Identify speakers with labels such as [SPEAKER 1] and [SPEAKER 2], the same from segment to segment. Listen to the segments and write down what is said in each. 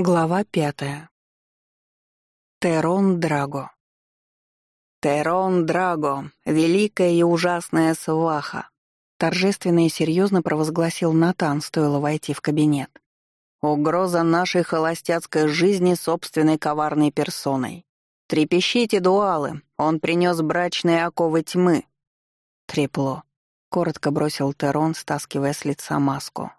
[SPEAKER 1] Глава пятая. Терон Драго. «Терон Драго, великая и ужасная сваха!» Торжественно и серьезно провозгласил Натан, стоило войти в кабинет. «Угроза нашей холостяцкой жизни собственной коварной персоной. Трепещите, дуалы, он принес брачные оковы тьмы». «Трепло», — коротко бросил Терон, стаскивая с лица маску.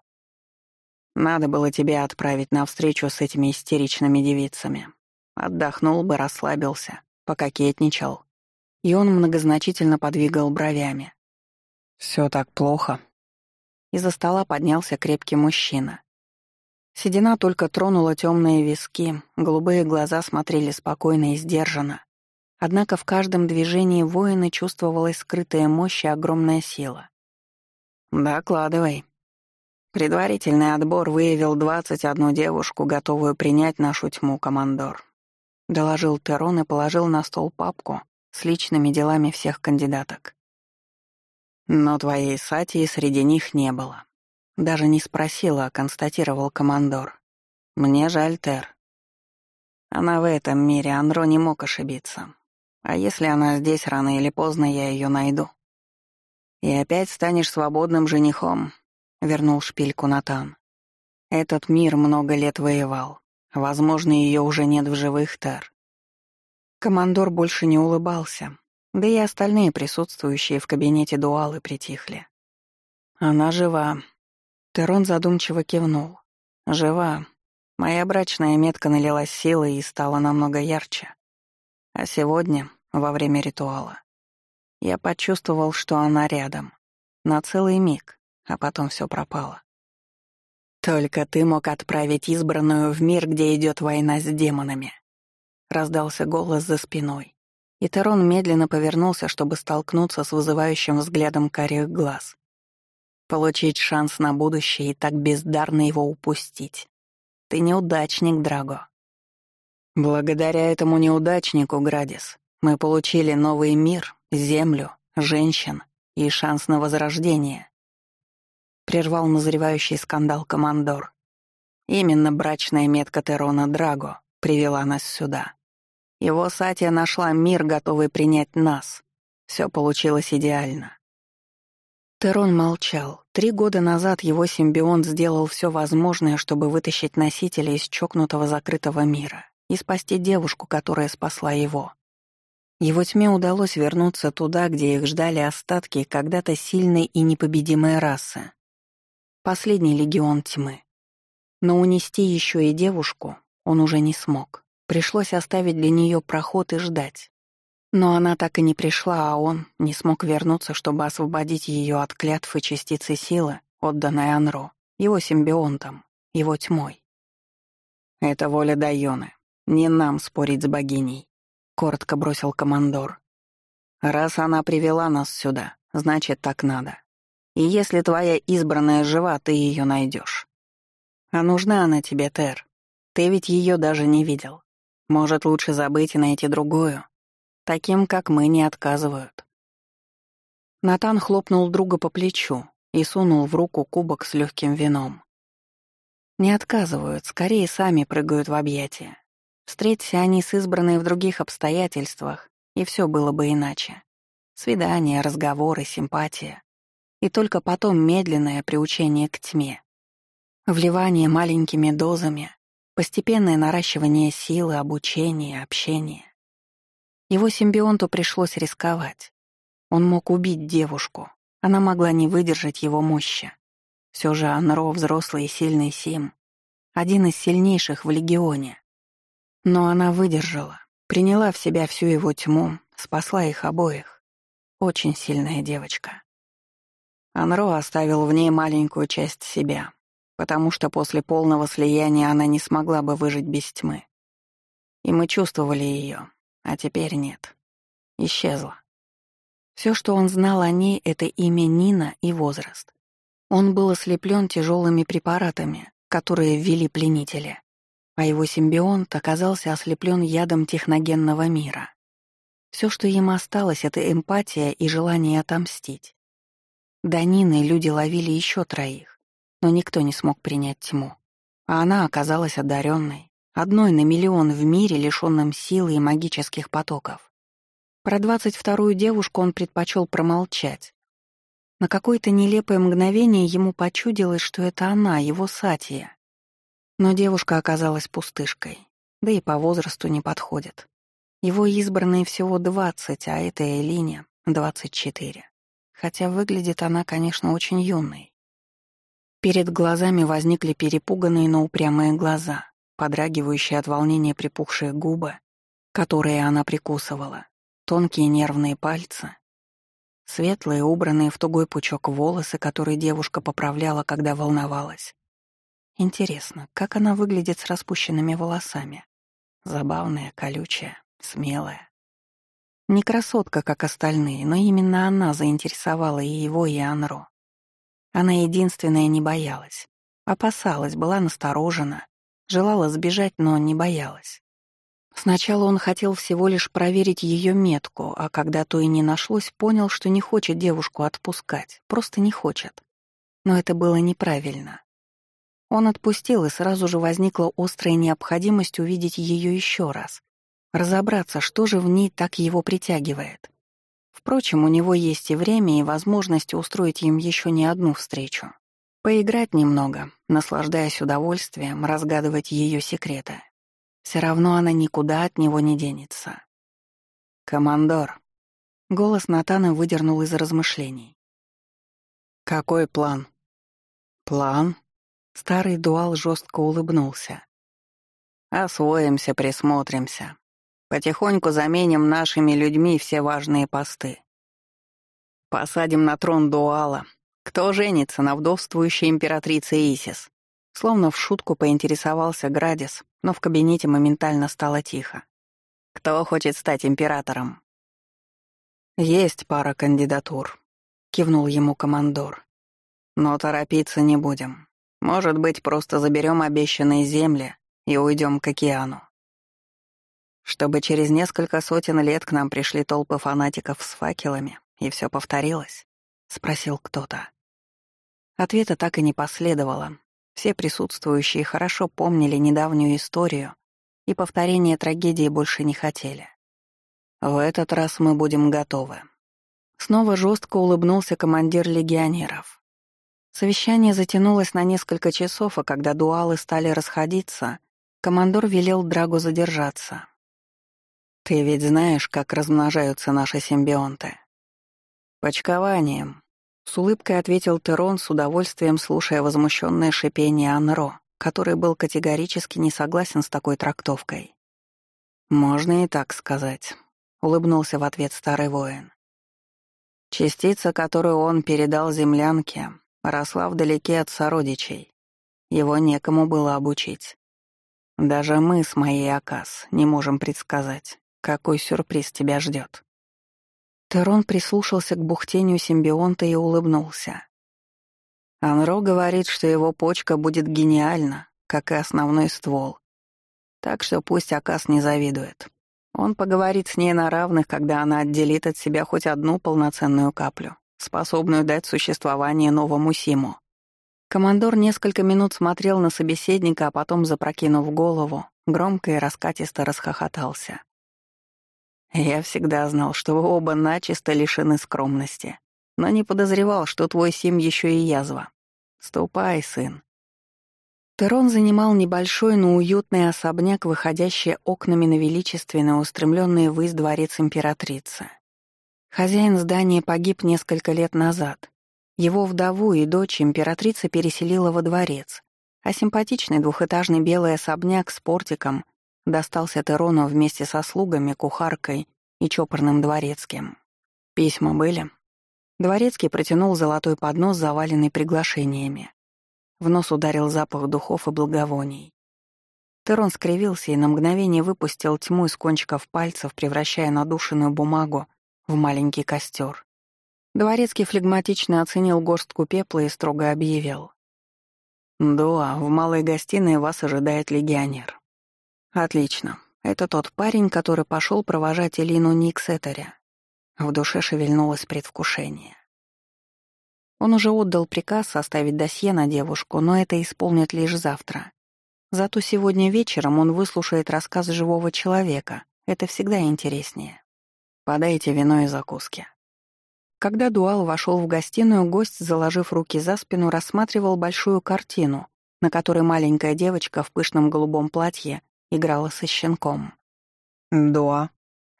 [SPEAKER 1] Надо было тебя отправить на встречу с этими истеричными девицами. Отдохнул бы, расслабился, пококетничал. И он многозначительно подвигал бровями. Все так плохо. Из-за стола поднялся крепкий мужчина. Седина только тронула темные виски, голубые глаза смотрели спокойно и сдержанно. Однако в каждом движении воина чувствовалась скрытая мощь и огромная сила. «Докладывай», Предварительный отбор выявил 21 девушку, готовую принять нашу тьму, командор. Доложил Терон и положил на стол папку с личными делами всех кандидаток. Но твоей Сатии среди них не было. Даже не спросила, а констатировал командор. Мне жаль, Тер. Она в этом мире, Анро не мог ошибиться. А если она здесь, рано или поздно я ее найду. И опять станешь свободным женихом, — вернул шпильку Натан. «Этот мир много лет воевал. Возможно, ее уже нет в живых, Тар». Командор больше не улыбался, да и остальные присутствующие в кабинете дуалы притихли. «Она жива». Терон задумчиво кивнул. «Жива. Моя брачная метка налилась силой и стала намного ярче. А сегодня, во время ритуала, я почувствовал, что она рядом. На целый миг а потом все пропало. «Только ты мог отправить избранную в мир, где идет война с демонами», — раздался голос за спиной, и Тарон медленно повернулся, чтобы столкнуться с вызывающим взглядом карих глаз. Получить шанс на будущее и так бездарно его упустить. Ты неудачник, Драго. Благодаря этому неудачнику, Градис, мы получили новый мир, землю, женщин и шанс на возрождение прервал назревающий скандал командор. Именно брачная метка Терона Драго привела нас сюда. Его Сатия нашла мир, готовый принять нас. Все получилось идеально. Терон молчал. Три года назад его симбионт сделал все возможное, чтобы вытащить носителя из чокнутого закрытого мира и спасти девушку, которая спасла его. Его тьме удалось вернуться туда, где их ждали остатки когда-то сильной и непобедимой расы. Последний легион тьмы. Но унести еще и девушку он уже не смог. Пришлось оставить для нее проход и ждать. Но она так и не пришла, а он не смог вернуться, чтобы освободить ее от клятв и частицы силы, отданной Анро, его симбионтом, его тьмой. «Это воля Дайоны. Не нам спорить с богиней», — коротко бросил командор. «Раз она привела нас сюда, значит, так надо. И если твоя избранная жива, ты ее найдешь. А нужна она тебе, Тер. Ты ведь ее даже не видел. Может, лучше забыть и найти другую. Таким, как мы, не отказывают. Натан хлопнул друга по плечу и сунул в руку кубок с легким вином. Не отказывают, скорее сами прыгают в объятия. Встреться они с избранной в других обстоятельствах, и все было бы иначе. Свидания, разговоры, симпатия и только потом медленное приучение к тьме. Вливание маленькими дозами, постепенное наращивание силы, обучение, общение. Его симбионту пришлось рисковать. Он мог убить девушку, она могла не выдержать его мощи. Все же Анро, взрослый и сильный Сим, один из сильнейших в Легионе. Но она выдержала, приняла в себя всю его тьму, спасла их обоих. Очень сильная девочка. Анро оставил в ней маленькую часть себя, потому что после полного слияния она не смогла бы выжить без тьмы. И мы чувствовали ее, а теперь нет. Исчезла. Все, что он знал о ней, — это имя Нина и возраст. Он был ослеплен тяжелыми препаратами, которые ввели пленители, а его симбионт оказался ослеплен ядом техногенного мира. Все, что им осталось, — это эмпатия и желание отомстить. До люди ловили еще троих, но никто не смог принять тьму. А она оказалась одаренной, одной на миллион в мире, лишённом силы и магических потоков. Про двадцать вторую девушку он предпочел промолчать. На какое-то нелепое мгновение ему почудилось, что это она, его Сатия. Но девушка оказалась пустышкой, да и по возрасту не подходит. Его избранные всего двадцать, а эта Элине — двадцать четыре. Хотя выглядит она, конечно, очень юной. Перед глазами возникли перепуганные, но упрямые глаза, подрагивающие от волнения припухшие губы, которые она прикусывала, тонкие нервные пальцы, светлые, убранные в тугой пучок волосы, которые девушка поправляла, когда волновалась. Интересно, как она выглядит с распущенными волосами? Забавная, колючая, смелая. Не красотка, как остальные, но именно она заинтересовала и его, и Анро. Она единственная не боялась. Опасалась, была насторожена, желала сбежать, но не боялась. Сначала он хотел всего лишь проверить ее метку, а когда то и не нашлось, понял, что не хочет девушку отпускать, просто не хочет. Но это было неправильно. Он отпустил, и сразу же возникла острая необходимость увидеть ее еще раз, разобраться, что же в ней так его притягивает. Впрочем, у него есть и время, и возможность устроить им еще не одну встречу. Поиграть немного, наслаждаясь удовольствием, разгадывать ее секреты. Все равно она никуда от него не денется. «Командор», — голос Натана выдернул из размышлений. «Какой план?» «План?» Старый дуал жестко улыбнулся. «Освоимся, присмотримся. Потихоньку заменим нашими людьми все важные посты. Посадим на трон дуала. Кто женится на вдовствующей императрице Исис? Словно в шутку поинтересовался Градис, но в кабинете моментально стало тихо. Кто хочет стать императором? Есть пара кандидатур, кивнул ему командор. Но торопиться не будем. Может быть, просто заберем обещанные земли и уйдем к океану чтобы через несколько сотен лет к нам пришли толпы фанатиков с факелами, и все повторилось?» — спросил кто-то. Ответа так и не последовало. Все присутствующие хорошо помнили недавнюю историю и повторения трагедии больше не хотели. «В этот раз мы будем готовы». Снова жестко улыбнулся командир легионеров. Совещание затянулось на несколько часов, а когда дуалы стали расходиться, командор велел Драгу задержаться. Ты ведь знаешь, как размножаются наши симбионты. Почкованием. С улыбкой ответил Терон, с удовольствием слушая возмущенное шипение Анро, который был категорически не согласен с такой трактовкой. «Можно и так сказать», — улыбнулся в ответ старый воин. Частица, которую он передал землянке, росла вдалеке от сородичей. Его некому было обучить. Даже мы с моей Акас не можем предсказать, какой сюрприз тебя ждет? Терон прислушался к бухтению симбионта и улыбнулся. Анро говорит, что его почка будет гениальна, как и основной ствол. Так что пусть Акас не завидует. Он поговорит с ней на равных, когда она отделит от себя хоть одну полноценную каплю, способную дать существование новому Симу. Командор несколько минут смотрел на собеседника, а потом, запрокинув голову, громко и раскатисто расхохотался. Я всегда знал, что вы оба начисто лишены скромности, но не подозревал, что твой Сим еще и язва. Ступай, сын. Терон занимал небольшой, но уютный особняк, выходящий окнами на величественный, устремленный ввысь дворец императрицы. Хозяин здания погиб несколько лет назад. Его вдову и дочь императрица переселила во дворец, а симпатичный двухэтажный белый особняк с портиком достался Терону вместе со слугами, кухаркой и чопорным дворецким. Письма были. Дворецкий протянул золотой поднос, заваленный приглашениями. В нос ударил запах духов и благовоний. Терон скривился и на мгновение выпустил тьму из кончиков пальцев, превращая надушенную бумагу в маленький костер. Дворецкий флегматично оценил горстку пепла и строго объявил. «Дуа, в малой гостиной вас ожидает легионер. Отлично. Это тот парень, который пошел провожать Элину Никсетаря. В душе шевельнулось предвкушение. Он уже отдал приказ составить досье на девушку, но это исполнит лишь завтра. Зато сегодня вечером он выслушает рассказ живого человека. Это всегда интереснее. Подайте вино и закуски. Когда Дуал вошел в гостиную, гость, заложив руки за спину, рассматривал большую картину, на которой маленькая девочка в пышном голубом платье играла со щенком. «Дуа»,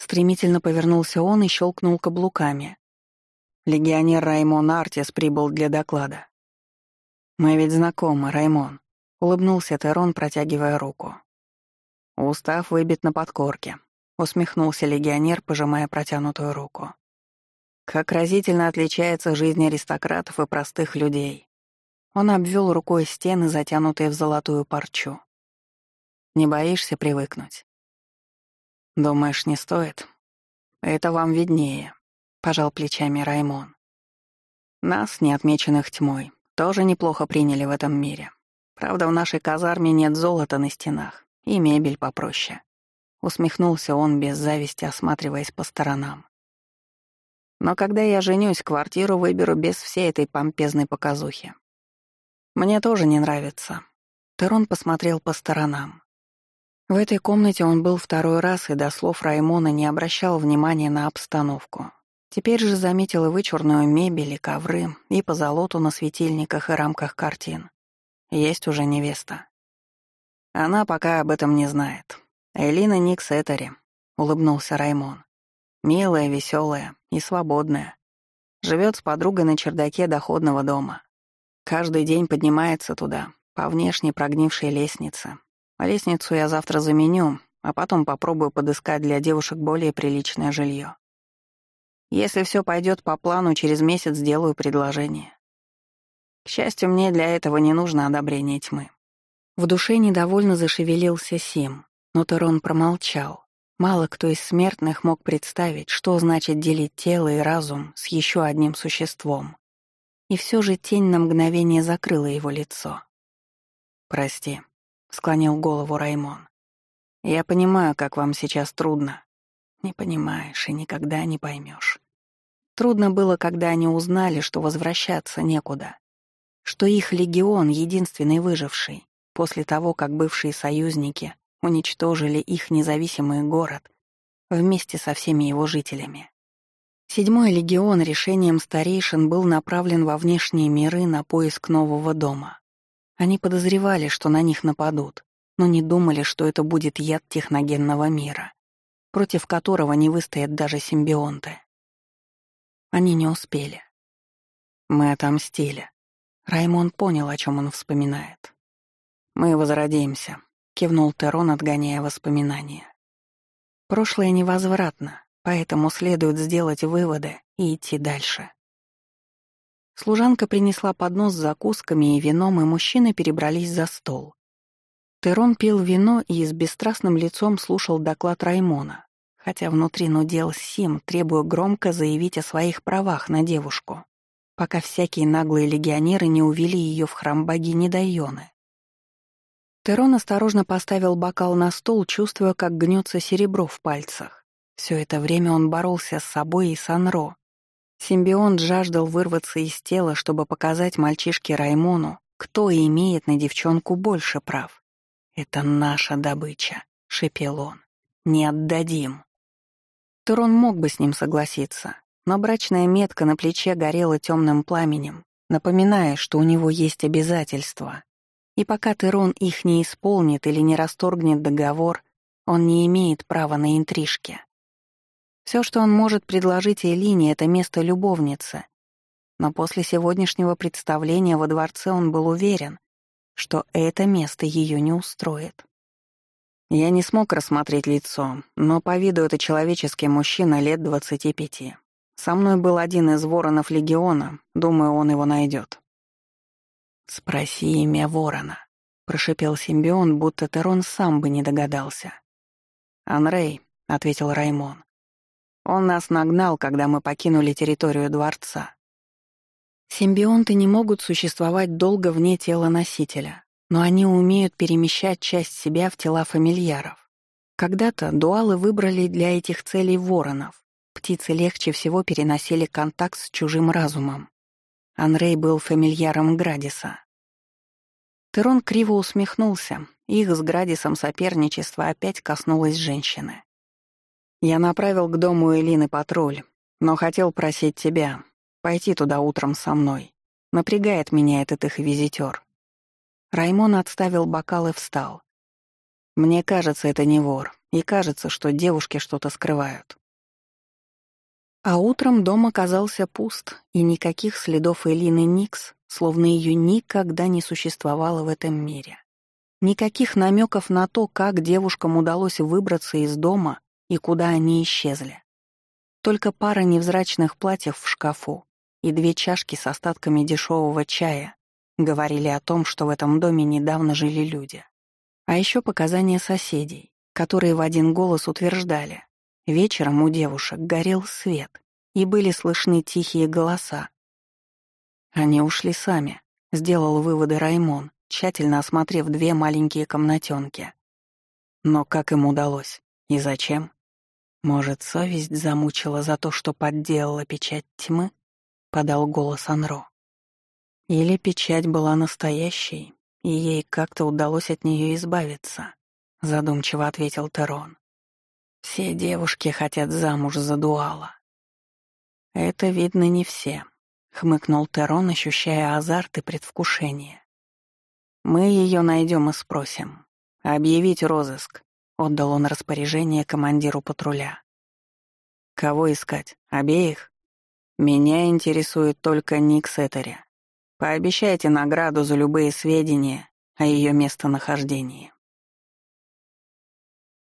[SPEAKER 1] Стремительно повернулся он и щелкнул каблуками. Легионер Раймон Артис прибыл для доклада. «Мы ведь знакомы, Раймон», — улыбнулся Терон, протягивая руку. «Устав выбит на подкорке», — усмехнулся легионер, пожимая протянутую руку. «Как разительно отличается жизнь аристократов и простых людей». Он обвел рукой стены, затянутые в золотую парчу. «Не боишься привыкнуть?» «Думаешь, не стоит?» «Это вам виднее», — пожал плечами Раймон. «Нас, не отмеченных тьмой, тоже неплохо приняли в этом мире. Правда, в нашей казарме нет золота на стенах, и мебель попроще». Усмехнулся он без зависти, осматриваясь по сторонам. «Но когда я женюсь, квартиру выберу без всей этой помпезной показухи. Мне тоже не нравится». Терон посмотрел по сторонам. В этой комнате он был второй раз и до слов Раймона не обращал внимания на обстановку. Теперь же заметил и вычурную мебель, и ковры, и позолоту на светильниках и рамках картин. Есть уже невеста. Она пока об этом не знает. Элина Никс Этери, — улыбнулся Раймон. Милая, веселая и свободная. Живет с подругой на чердаке доходного дома. Каждый день поднимается туда, по внешней прогнившей лестнице, а лестницу я завтра заменю, а потом попробую подыскать для девушек более приличное жилье. Если все пойдет по плану, через месяц сделаю предложение. К счастью, мне для этого не нужно одобрение тьмы. В душе недовольно зашевелился Сим, но Терон промолчал. Мало кто из смертных мог представить, что значит делить тело и разум с еще одним существом. И все же тень на мгновение закрыла его лицо. «Прости», — склонил голову Раймон. «Я понимаю, как вам сейчас трудно. Не понимаешь и никогда не поймешь. Трудно было, когда они узнали, что возвращаться некуда, что их легион — единственный выживший, после того, как бывшие союзники уничтожили их независимый город вместе со всеми его жителями. Седьмой легион решением старейшин был направлен во внешние миры на поиск нового дома. Они подозревали, что на них нападут, но не думали, что это будет яд техногенного мира, против которого не выстоят даже симбионты. Они не успели. Мы отомстили. Раймон понял, о чем он вспоминает. «Мы возродимся», — кивнул Терон, отгоняя воспоминания. «Прошлое невозвратно, поэтому следует сделать выводы и идти дальше». Служанка принесла поднос с закусками и вином, и мужчины перебрались за стол. Терон пил вино и с бесстрастным лицом слушал доклад Раймона, хотя внутри нудел Сим, требуя громко заявить о своих правах на девушку, пока всякие наглые легионеры не увели ее в храм богини Дайоны. Терон осторожно поставил бокал на стол, чувствуя, как гнется серебро в пальцах. Все это время он боролся с собой и с Анро, Симбионт жаждал вырваться из тела, чтобы показать мальчишке Раймону, кто имеет на девчонку больше прав. «Это наша добыча», — шепел он. «Не отдадим». Турон мог бы с ним согласиться, но брачная метка на плече горела темным пламенем, напоминая, что у него есть обязательства. И пока Терон их не исполнит или не расторгнет договор, он не имеет права на интрижки. Все, что он может предложить Элине, — это место любовницы. Но после сегодняшнего представления во дворце он был уверен, что это место ее не устроит. Я не смог рассмотреть лицо, но по виду это человеческий мужчина лет двадцати пяти. Со мной был один из воронов легиона, думаю, он его найдет. «Спроси имя ворона», — прошипел симбион, будто Терон сам бы не догадался. «Анрей», — ответил Раймон. Он нас нагнал, когда мы покинули территорию дворца. Симбионты не могут существовать долго вне тела носителя, но они умеют перемещать часть себя в тела фамильяров. Когда-то дуалы выбрали для этих целей воронов. Птицы легче всего переносили контакт с чужим разумом. Анрей был фамильяром Градиса. Терон криво усмехнулся. Их с Градисом соперничество опять коснулось женщины. «Я направил к дому Элины патруль, но хотел просить тебя пойти туда утром со мной. Напрягает меня этот их визитер. Раймон отставил бокал и встал. «Мне кажется, это не вор, и кажется, что девушки что-то скрывают». А утром дом оказался пуст, и никаких следов Элины Никс, словно ее никогда не существовало в этом мире. Никаких намеков на то, как девушкам удалось выбраться из дома и куда они исчезли. Только пара невзрачных платьев в шкафу и две чашки с остатками дешевого чая, Говорили о том, что в этом доме недавно жили люди. А еще показания соседей, которые в один голос утверждали. Вечером у девушек горел свет, и были слышны тихие голоса. Они ушли сами, сделал выводы Раймон, тщательно осмотрев две маленькие комнатенки. Но как им удалось? И зачем? Может, совесть замучила за то, что подделала печать тьмы? Подал голос Анро. Или печать была настоящей, и ей как-то удалось от нее избавиться, задумчиво ответил Терон. Все девушки хотят замуж за дуала. Это видно не все, хмыкнул Терон, ощущая азарт и предвкушение. Мы ее найдем и спросим. Объявить розыск, отдал он распоряжение командиру патруля. Кого искать? Обеих? Меня интересует только Ник Сеттери. Пообещайте награду за любые сведения о ее местонахождении.